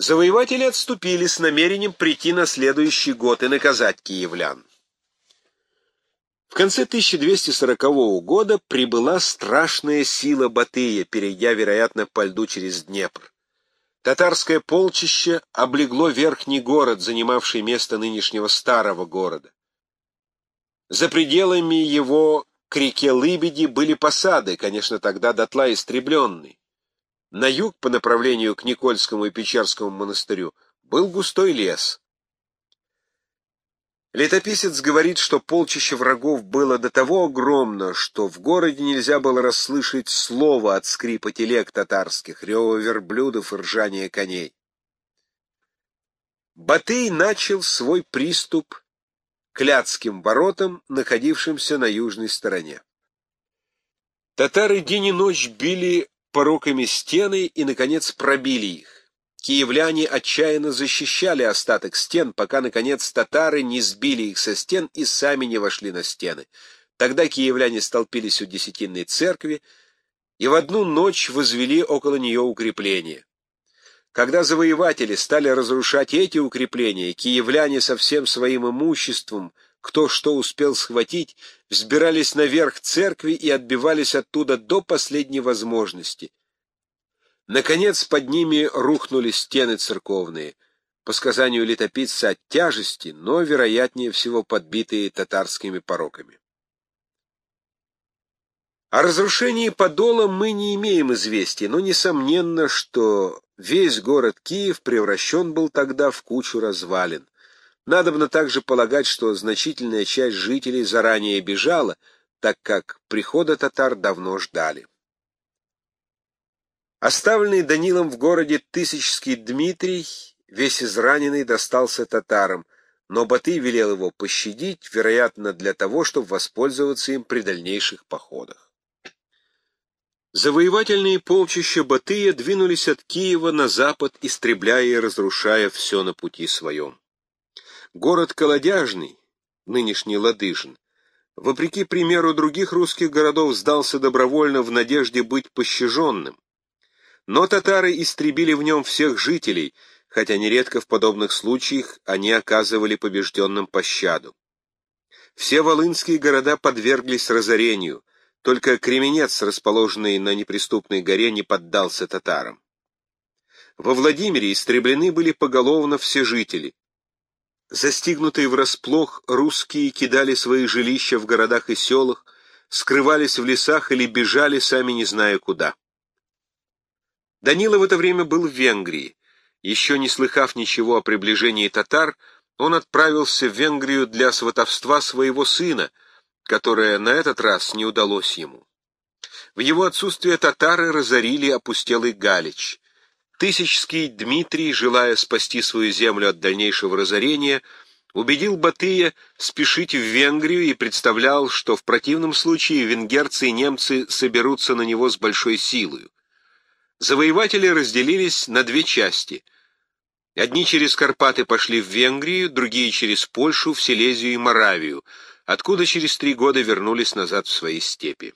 Завоеватели отступили с намерением прийти на следующий год и наказать киевлян. В конце 1240 года прибыла страшная сила Батыя, перейдя, вероятно, по льду через Днепр. Татарское полчище облегло верхний город, занимавший место нынешнего старого города. За пределами его к реке Лыбеди были посады, конечно, тогда дотла истребленные. На юг, по направлению к Никольскому и Печерскому монастырю, был густой лес. Летописец говорит, что полчище врагов было до того огромно, что в городе нельзя было расслышать слова от скрипа телег татарских, рева верблюдов и ржания коней. Батый начал свой приступ к Ляцким воротам, находившимся на южной стороне. Татары день и ночь били пороками стены и, наконец, пробили их. Киевляне отчаянно защищали остаток стен, пока, наконец, татары не сбили их со стен и сами не вошли на стены. Тогда киевляне столпились у Десятинной церкви и в одну ночь возвели около нее укрепления. Когда завоеватели стали разрушать эти укрепления, киевляне со всем своим имуществом, кто что успел схватить, взбирались наверх церкви и отбивались оттуда до последней возможности. Наконец под ними рухнули стены церковные, по сказанию летописца от тяжести, но, вероятнее всего, подбитые татарскими пороками. О разрушении Подола мы не имеем известия, но несомненно, что весь город Киев превращен был тогда в кучу развалин. Надобно также полагать, что значительная часть жителей заранее бежала, так как прихода татар давно ждали. Оставленный Данилом в городе Тысячский Дмитрий, весь израненный, достался татарам, но Батый велел его пощадить, вероятно, для того, чтобы воспользоваться им при дальнейших походах. Завоевательные полчища Батыя двинулись от Киева на запад, истребляя и разрушая все на пути своем. Город Колодяжный, нынешний Ладыжин, вопреки примеру других русских городов, сдался добровольно в надежде быть пощаженным. Но татары истребили в нем всех жителей, хотя нередко в подобных случаях они оказывали побежденным пощаду. Все волынские города подверглись разорению, только Кременец, расположенный на неприступной горе, не поддался татарам. Во Владимире истреблены были поголовно все жители. Застигнутые врасплох, русские кидали свои жилища в городах и селах, скрывались в лесах или бежали, сами не зная куда. Данила в это время был в Венгрии. Еще не слыхав ничего о приближении татар, он отправился в Венгрию для сватовства своего сына, которое на этот раз не удалось ему. В его отсутствие татары разорили опустелый Галич. Тысячский Дмитрий, желая спасти свою землю от дальнейшего разорения, убедил Батыя спешить в Венгрию и представлял, что в противном случае венгерцы и немцы соберутся на него с большой силой. Завоеватели разделились на две части. Одни через Карпаты пошли в Венгрию, другие через Польшу, в Силезию и Моравию, откуда через три года вернулись назад в свои степи.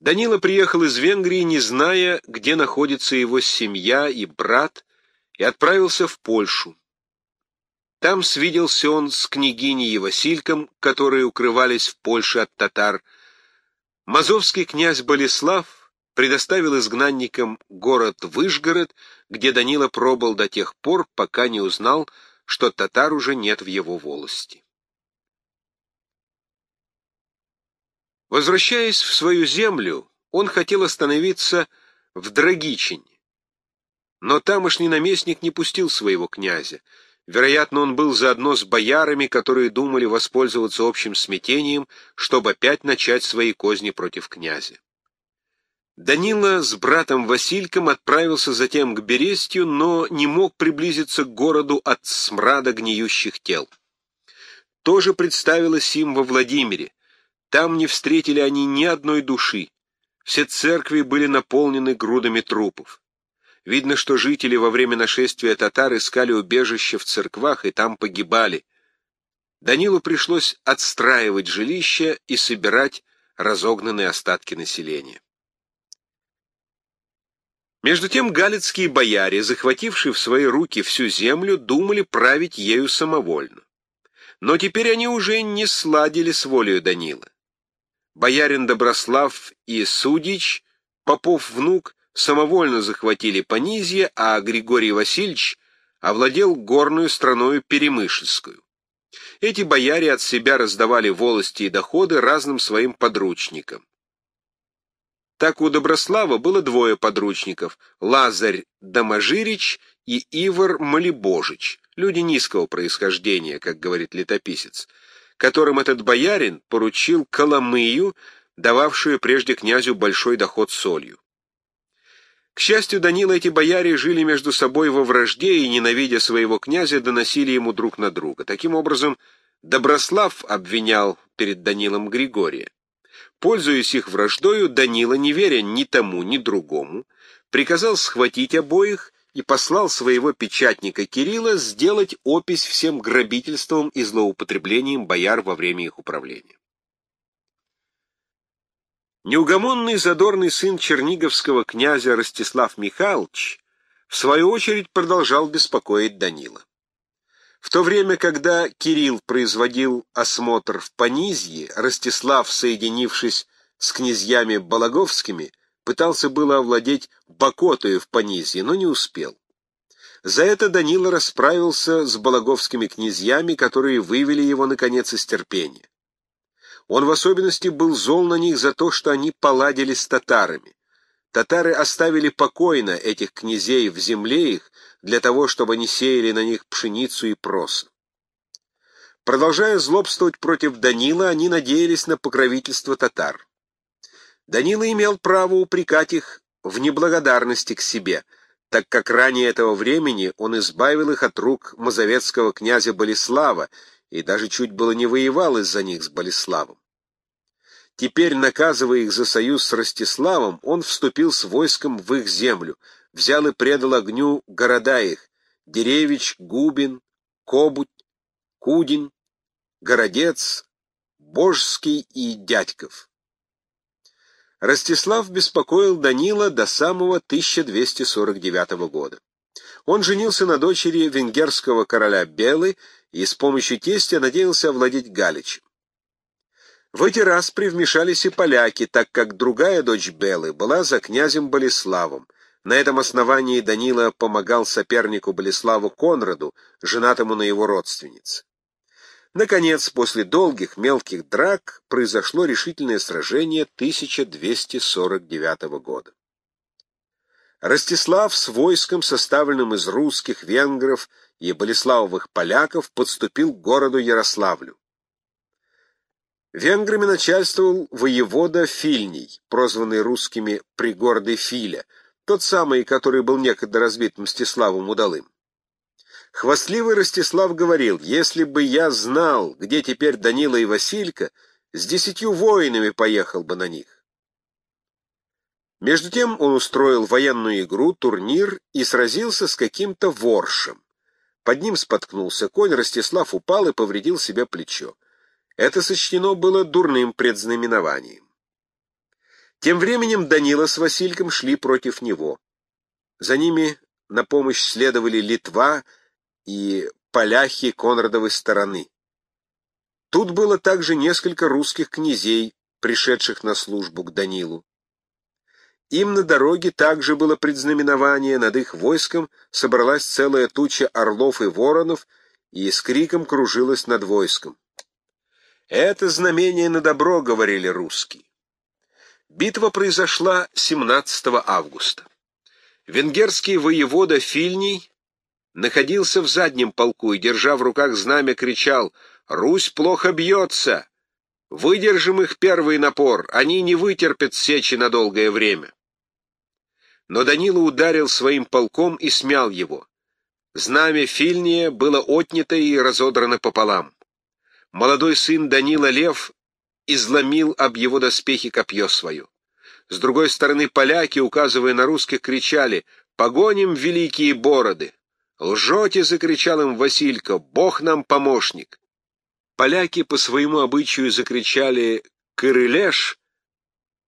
Данила приехал из Венгрии, не зная, где находится его семья и брат, и отправился в Польшу. Там свиделся он с княгиней и Васильком, которые укрывались в Польше от татар. Мазовский князь Болеслав предоставил изгнанникам город Выжгород, где Данила пробыл до тех пор, пока не узнал, что татар уже нет в его волости. Возвращаясь в свою землю, он хотел остановиться в Драгичине. Но тамошний наместник не пустил своего князя. Вероятно, он был заодно с боярами, которые думали воспользоваться общим смятением, чтобы опять начать свои козни против князя. Данила с братом Васильком отправился затем к Берестью, но не мог приблизиться к городу от смрада гниющих тел. Тоже представилось им во Владимире. Там не встретили они ни одной души. Все церкви были наполнены грудами трупов. Видно, что жители во время нашествия татар искали убежище в церквах и там погибали. Данилу пришлось отстраивать жилища и собирать разогнанные остатки населения. Между тем галицкие бояре, захватившие в свои руки всю землю, думали править ею самовольно. Но теперь они уже не сладили с волею Данила. Боярин Доброслав и Судич, Попов внук, самовольно захватили Понизье, а Григорий Васильевич овладел горную страною Перемышльскую. Эти бояре от себя раздавали волости и доходы разным своим подручникам. Так у Доброслава было двое подручников — Лазарь Доможирич и Ивар Малибожич, люди низкого происхождения, как говорит летописец, которым этот боярин поручил Коломыю, дававшую прежде князю большой доход солью. К счастью Данила, эти бояре жили между собой во вражде и, ненавидя своего князя, доносили ему друг на друга. Таким образом, Доброслав обвинял перед Данилом Григория. Пользуясь их враждою, Данила, не веря ни тому, ни другому, приказал схватить обоих и послал своего печатника Кирилла сделать опись всем грабительствам и злоупотреблениям бояр во время их управления. Неугомонный задорный сын черниговского князя Ростислав Михайлович в свою очередь продолжал беспокоить Данила. В то время, когда Кирилл производил осмотр в Понизье, Ростислав, соединившись с князьями Балаговскими, пытался было овладеть Бакотою в Понизье, но не успел. За это Данила расправился с балаговскими князьями, которые вывели его, наконец, из терпения. Он в особенности был зол на них за то, что они поладили с татарами. Татары оставили покойно этих князей в земле их, для того, чтобы они сеяли на них пшеницу и проса. Продолжая злобствовать против Данила, они надеялись на покровительство татар. Данила имел право упрекать их в неблагодарности к себе, так как ранее этого времени он избавил их от рук мазовецкого князя Болеслава и даже чуть было не воевал из-за них с Болеславом. Теперь, наказывая их за союз с Ростиславом, он вступил с войском в их землю, взял и предал огню города их — Деревич, Губин, Кобуть, Кудин, Городец, Божский и Дядьков. Ростислав беспокоил Данила до самого 1249 года. Он женился на дочери венгерского короля Белы и с помощью тестя надеялся овладеть Галичем. В эти раз привмешались и поляки, так как другая дочь Белы была за князем Болеславом, на этом основании Данила помогал сопернику Болеславу Конраду, женатому на его родственнице. Наконец, после долгих мелких драк, произошло решительное сражение 1249 года. Ростислав с войском, составленным из русских, венгров и болеславовых поляков, подступил к городу Ярославлю. Венграми начальствовал воевода Фильний, прозванный русскими «пригордой Филя», тот самый, который был некогда разбит Мстиславом Удалым. Хвастливый Ростислав говорил, если бы я знал, где теперь Данила и Василька, с десятью воинами поехал бы на них. Между тем он устроил военную игру, турнир и сразился с каким-то воршем. Под ним споткнулся конь, Ростислав упал и повредил себе плечо. Это сочтено было дурным предзнаменованием. Тем временем Данила с Васильком шли против него. За ними на помощь следовали Литва и поляхи Конрадовой стороны. Тут было также несколько русских князей, пришедших на службу к Данилу. Им на дороге также было предзнаменование, над их войском собралась целая туча орлов и воронов, и с криком кружилась над войском. «Это знамение на добро», — говорили русские. Битва произошла 17 августа. Венгерский воевода Фильний находился в заднем полку и, держа в руках знамя, кричал «Русь плохо бьется! Выдержим их первый напор, они не вытерпят сечи на долгое время». Но Данила ударил своим полком и смял его. Знамя Фильния было отнято и разодрано пополам. Молодой сын Данила Лев изломил об его доспехи копье свое. С другой стороны поляки, указывая на русских, кричали «Погоним великие бороды!» «Лжете!» — закричал им Василько «Бог нам помощник!» Поляки по своему обычаю закричали «Кырылеш!»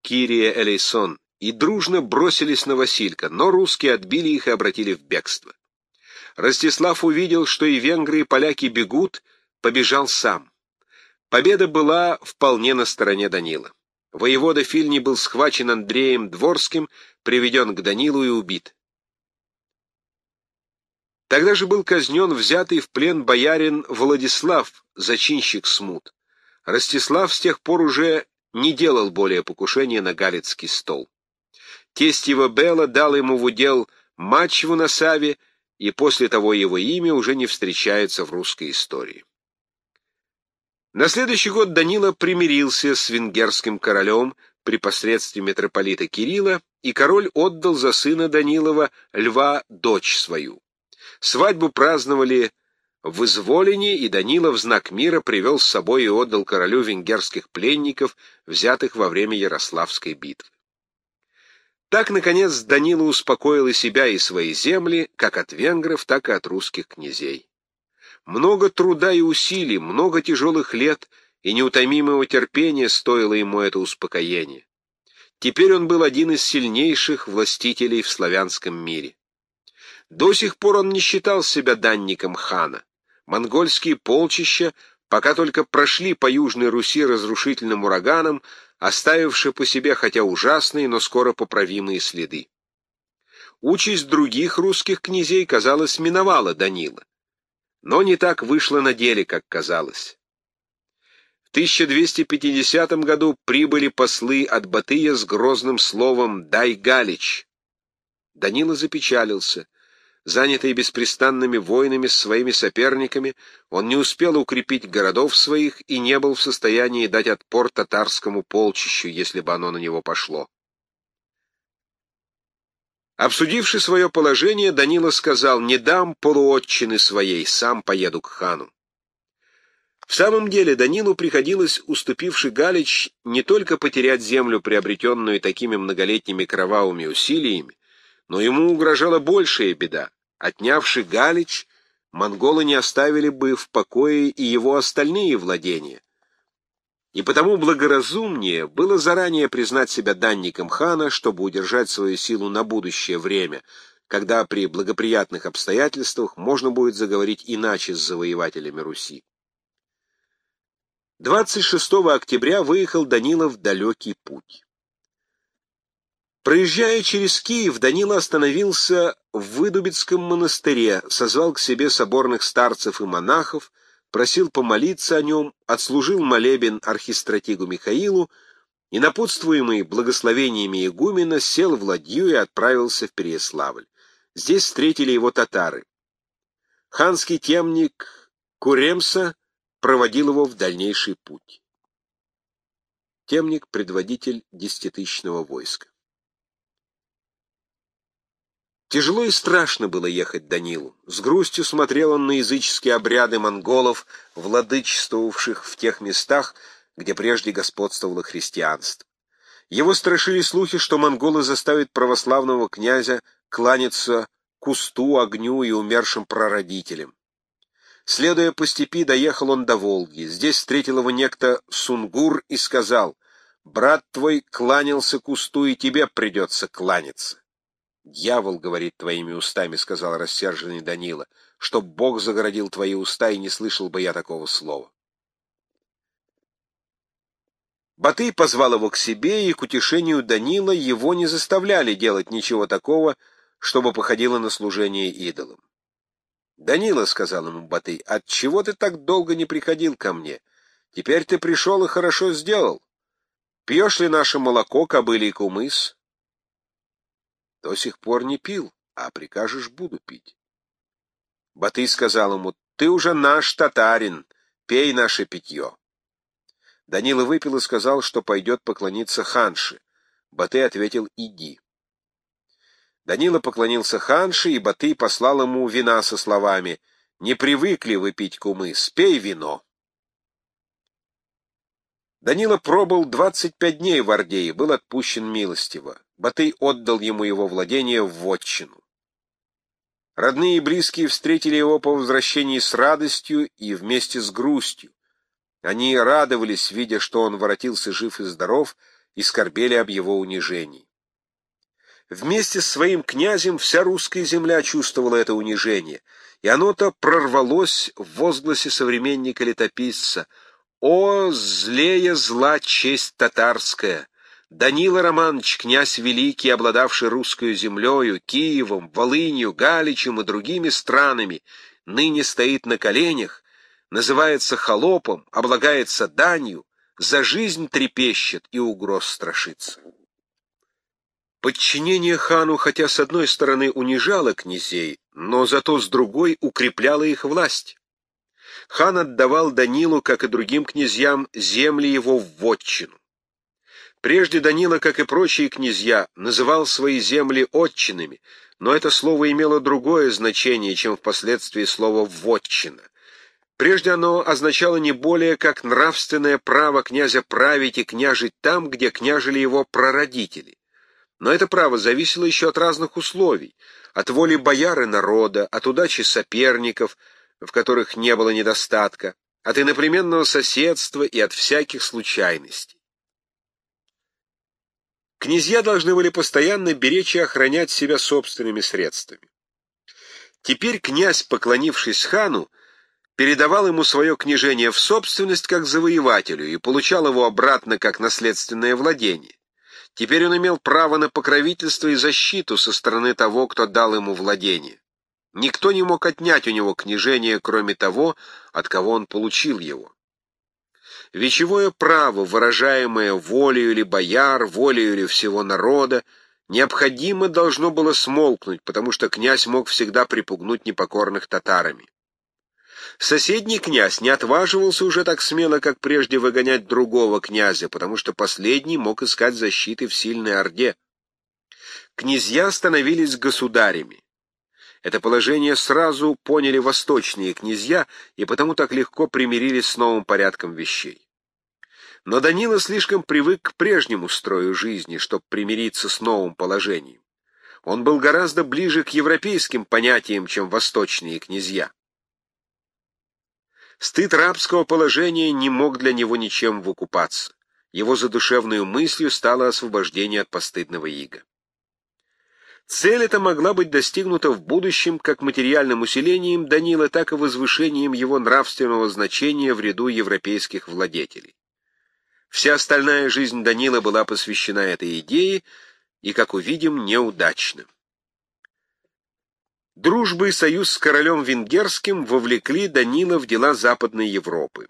Кирия Элейсон и дружно бросились на Василька, но русские отбили их и обратили в бегство. Ростислав увидел, что и венгры, и поляки бегут, побежал сам. Победа была вполне на стороне Данила. Воевода Фильни был схвачен Андреем Дворским, приведен к Данилу и убит. Тогда же был казнен взятый в плен боярин Владислав, зачинщик смут. Ростислав с тех пор уже не делал более покушения на Галицкий стол. Тесть его Бела дал ему в удел Мачеву на Саве, и после того его имя уже не встречается в русской истории. На следующий год Данила примирился с венгерским королем при посредстве митрополита Кирилла, и король отдал за сына Данилова Льва дочь свою. Свадьбу праздновали в Изволине, и Данила в знак мира привел с собой и отдал королю венгерских пленников, взятых во время Ярославской битвы. Так, наконец, Данила успокоил и себя, и свои земли, как от венгров, так и от русских князей. Много труда и усилий, много тяжелых лет и неутомимого терпения стоило ему это успокоение. Теперь он был один из сильнейших властителей в славянском мире. До сих пор он не считал себя данником хана. Монгольские полчища пока только прошли по Южной Руси разрушительным ураганом, оставившие по себе хотя ужасные, но скоро поправимые следы. Участь других русских князей, казалось, миновала Данила. Но не так вышло на деле, как казалось. В 1250 году прибыли послы от Батыя с грозным словом «Дай Галич». Данила запечалился. Занятый беспрестанными войнами с своими соперниками, он не успел укрепить городов своих и не был в состоянии дать отпор татарскому полчищу, если бы оно на него пошло. Обсудивши свое положение, Данила сказал, «Не дам полуотчины своей, сам поеду к хану». В самом деле Данилу приходилось, уступивший Галич, не только потерять землю, приобретенную такими многолетними кровавыми усилиями, но ему угрожала большая беда. Отнявши Галич, монголы не оставили бы в покое и его остальные владения. И потому благоразумнее было заранее признать себя данником хана, чтобы удержать свою силу на будущее время, когда при благоприятных обстоятельствах можно будет заговорить иначе с завоевателями Руси. 26 октября выехал Данила в далекий путь. Проезжая через Киев, Данила остановился в Выдубицком монастыре, созвал к себе соборных старцев и монахов, просил помолиться о нем, отслужил молебен архистратигу Михаилу и, напутствуемый благословениями игумена, сел в ладью и отправился в Переяславль. Здесь встретили его татары. Ханский темник Куремса проводил его в дальнейший путь. Темник — предводитель десятитысячного войска. Тяжело и страшно было ехать Данилу. С грустью смотрел он на языческие обряды монголов, владычествовавших в тех местах, где прежде господствовало христианство. Его страшили слухи, что монголы заставят православного князя кланяться кусту, огню и умершим прародителям. Следуя по степи, доехал он до Волги. Здесь встретил его некто Сунгур и сказал, «Брат твой кланялся кусту, и тебе придется кланяться». «Дьявол говорит твоими устами», — сказал рассерженный Данила, — «чтоб Бог загородил твои уста, и не слышал бы я такого слова». Батый позвал его к себе, и к утешению Данила его не заставляли делать ничего такого, чтобы походило на служение идолам. «Данила», — сказал ему Батый, — «отчего ты так долго не приходил ко мне? Теперь ты пришел и хорошо сделал. Пьешь ли наше молоко, кобыли и кумыс?» До сих пор не пил, а прикажешь, буду пить. Батый сказал ему, ты уже наш татарин, пей наше питье. Данила выпил и сказал, что пойдет поклониться ханше. Батый ответил, иди. Данила поклонился ханше, и Батый послал ему вина со словами, не привыкли вы пить кумы, спей вино. Данила пробыл двадцать пять дней в Орде и был отпущен милостиво. Батый отдал ему его владение в вотчину. Родные и близкие встретили его по возвращении с радостью и вместе с грустью. Они радовались, видя, что он воротился жив и здоров, и скорбели об его унижении. Вместе с своим князем вся русская земля чувствовала это унижение, и оно-то прорвалось в возгласе современника-летописца «О, злея зла честь татарская!» Данила Романович, князь великий, обладавший русскую землею, Киевом, Волынью, Галичем и другими странами, ныне стоит на коленях, называется холопом, облагается данью, за жизнь трепещет и угроз страшится. Подчинение хану, хотя с одной стороны унижало князей, но зато с другой укрепляло их власть. Хан отдавал Данилу, как и другим князьям, земли его в вотчину. Прежде Данила, как и прочие князья, называл свои земли отчинами, но это слово имело другое значение, чем впоследствии слово «вотчина». Прежде оно означало не более как нравственное право князя править и княжить там, где княжили его прародители. Но это право зависело еще от разных условий, от воли бояр и народа, от удачи соперников, в которых не было недостатка, от иноплеменного соседства и от всяких случайностей. Князья должны были постоянно беречь и охранять себя собственными средствами. Теперь князь, поклонившись хану, передавал ему свое княжение в собственность как завоевателю и получал его обратно как наследственное владение. Теперь он имел право на покровительство и защиту со стороны того, кто дал ему владение. Никто не мог отнять у него княжение, кроме того, от кого он получил его. Вечевое право, выражаемое волею или бояр, волею или всего народа, необходимо должно было смолкнуть, потому что князь мог всегда припугнуть непокорных татарами. Соседний князь не отваживался уже так смело, как прежде, выгонять другого князя, потому что последний мог искать защиты в сильной орде. Князья становились государями. Это положение сразу поняли восточные князья и потому так легко примирились с новым порядком вещей. Но Данила слишком привык к прежнему строю жизни, чтобы примириться с новым положением. Он был гораздо ближе к европейским понятиям, чем восточные князья. Стыд рабского положения не мог для него ничем выкупаться. Его задушевной мыслью стало освобождение от постыдного ига. Цель эта могла быть достигнута в будущем как материальным усилением Данила, так и возвышением его нравственного значения в ряду европейских владетелей. Вся остальная жизнь Данила была посвящена этой идее и, как увидим, неудачно. Дружба и союз с королем венгерским вовлекли Данила в дела Западной Европы.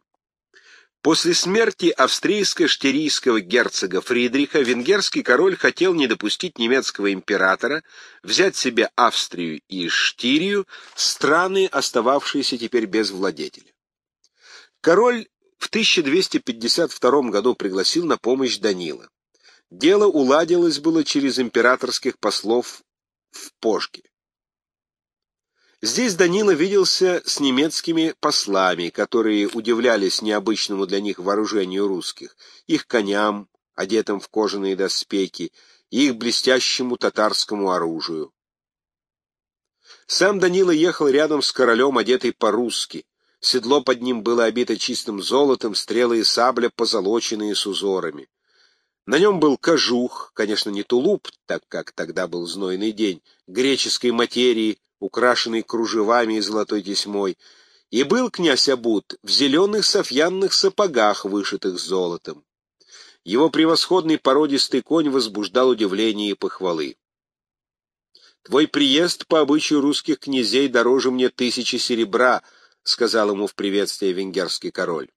После смерти австрийско-штирийского герцога Фридриха венгерский король хотел не допустить немецкого императора взять себе Австрию и Штирию, страны, остававшиеся теперь без владетеля. Король в 1252 году пригласил на помощь Данила. Дело уладилось было через императорских послов в Пожге. Здесь Данила виделся с немецкими послами, которые удивлялись необычному для них вооружению русских, их коням, одетым в кожаные доспехи, и их блестящему татарскому оружию. Сам Данила ехал рядом с королем, одетый по-русски. Седло под ним было обито чистым золотом, стрелы и сабля позолоченные с узорами. На нем был кожух, конечно, не тулуп, так как тогда был знойный день, греческой материи, украшенный кружевами и золотой тесьмой, и был князь обут в зеленых софьянных сапогах, вышитых золотом. Его превосходный породистый конь возбуждал удивление и похвалы. «Твой приезд по обычаю русских князей дороже мне тысячи серебра», — сказал ему в приветствие венгерский король.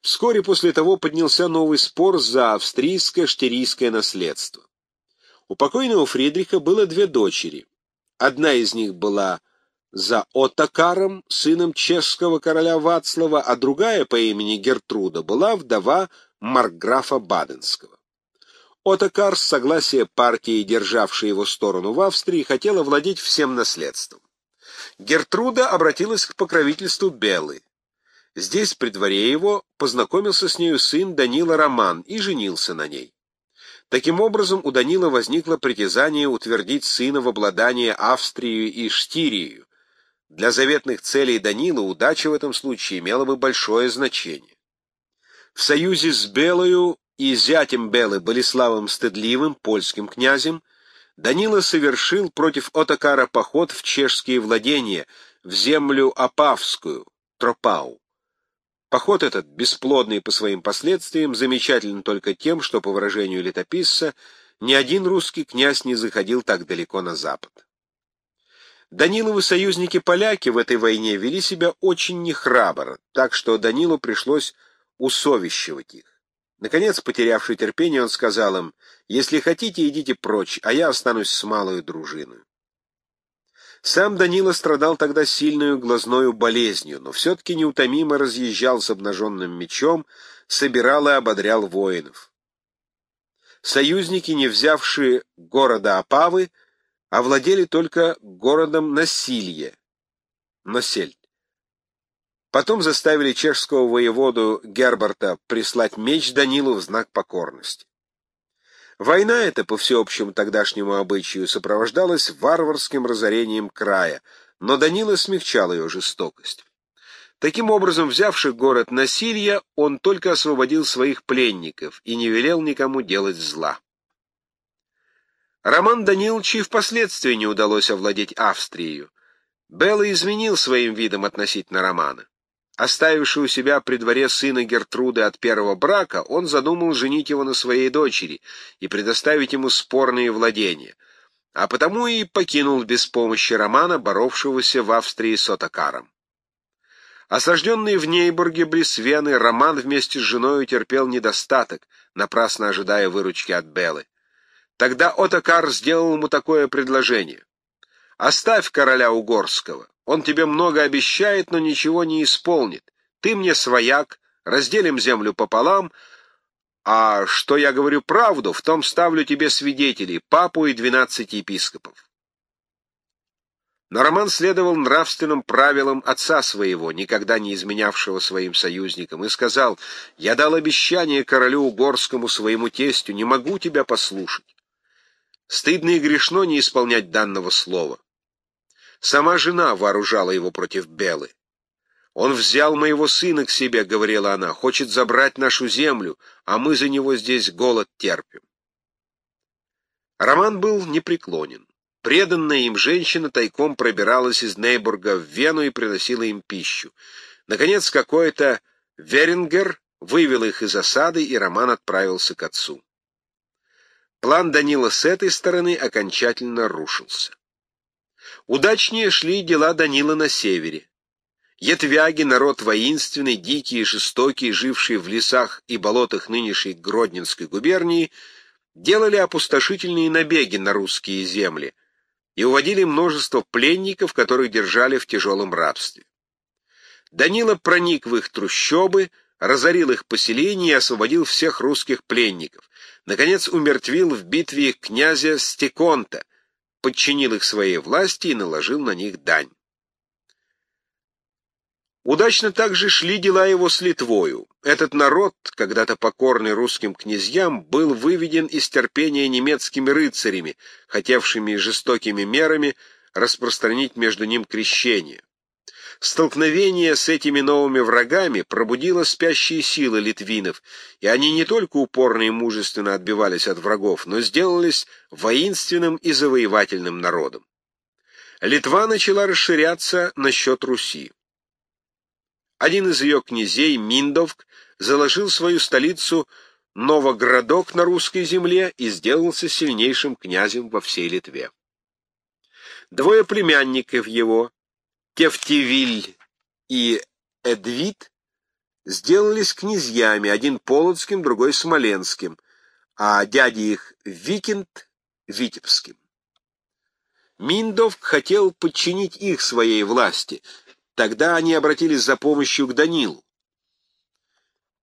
Вскоре после того поднялся новый спор за австрийское штирийское наследство. У покойного Фридриха было две дочери — Одна из них была за Отакаром, сыном чешского короля Вацлава, а другая по имени Гертруда была вдова маркграфа Баденского. Отакар с согласия партии, державшей его сторону в Австрии, хотела владеть всем наследством. Гертруда обратилась к покровительству Белы. Здесь, при дворе его, познакомился с нею сын Данила Роман и женился на ней. Таким образом, у Данила возникло притязание утвердить сына в обладание Австрией и Штирией. Для заветных целей Данила удача в этом случае имела бы большое значение. В союзе с Белою и зятем Белы Болеславом Стыдливым, польским князем, Данила совершил против Отакара поход в чешские владения, в землю Апавскую, Тропау. Поход этот, бесплодный по своим последствиям, замечателен только тем, что, по выражению летописца, ни один русский князь не заходил так далеко на запад. Даниловы союзники-поляки в этой войне вели себя очень нехрабро, так что Данилу пришлось усовещивать их. Наконец, потерявший терпение, он сказал им, «Если хотите, идите прочь, а я останусь с малой дружиной». Сам Данила страдал тогда сильную глазною болезнью, но все-таки неутомимо разъезжал с обнаженным мечом, собирал и ободрял воинов. Союзники, не взявшие города Апавы, овладели только городом Насилье, Носель. Потом заставили чешского воеводу Герберта прислать меч Данилу в знак покорности. Война эта, по всеобщему тогдашнему обычаю, сопровождалась варварским разорением края, но Данила смягчал ее жестокость. Таким образом, взявший город Насилья, он только освободил своих пленников и не велел никому делать зла. Роман Даниловичу впоследствии не удалось овладеть Австрией. Белла изменил своим видом относительно Романа. Оставивший у себя при дворе сына Гертруды от первого брака, он задумал женить его на своей дочери и предоставить ему спорные владения, а потому и покинул без помощи Романа, боровшегося в Австрии с Отакаром. Осажденный в Нейбурге близ Вены, Роман вместе с женой терпел недостаток, напрасно ожидая выручки от Белы. Тогда Отакар сделал ему такое предложение. «Оставь короля Угорского. Он тебе много обещает, но ничего не исполнит. Ты мне свояк, разделим землю пополам, а что я говорю правду, в том ставлю тебе свидетелей, папу и двенадцать епископов. Но Роман следовал нравственным правилам отца своего, никогда не изменявшего своим союзникам, и сказал, «Я дал обещание королю Угорскому своему тестю, не могу тебя послушать. Стыдно и грешно не исполнять данного слова. Сама жена вооружала его против Белы. «Он взял моего сына к себе», — говорила она, — «хочет забрать нашу землю, а мы за него здесь голод терпим». Роман был непреклонен. Преданная им женщина тайком пробиралась из Нейбурга в Вену и приносила им пищу. Наконец, какой-то Верингер вывел их из осады, и Роман отправился к отцу. План Данила с этой стороны окончательно рушился. Удачнее шли дела Данила на севере. Ятвяги, народ воинственный, дикий и жестокий, живший в лесах и болотах нынешней Гродненской губернии, делали опустошительные набеги на русские земли и уводили множество пленников, которых держали в тяжелом рабстве. Данила проник в их трущобы, разорил их поселения и освободил всех русских пленников. Наконец умертвил в битве князя Стеконта, подчинил их своей власти и наложил на них дань. Удачно также шли дела его с Литвою. Этот народ, когда-то покорный русским князьям, был выведен из терпения немецкими рыцарями, хотевшими жестокими мерами распространить между ним крещение. Столкновение с этими новыми врагами пробудило спящие силы литвинов, и они не только упорно и мужественно отбивались от врагов, но сделались воинственным и завоевательным народом. Литва начала расширяться на счет Руси. Один из ее князей, Миндовк, заложил свою столицу Новоградок на русской земле и сделался сильнейшим князем во всей Литве. Двое племянников его, Кефтивиль и Эдвит сделались князьями, один полоцким, другой смоленским, а дяди их Викинд — Витебским. Миндовк хотел подчинить их своей власти. Тогда они обратились за помощью к Данилу.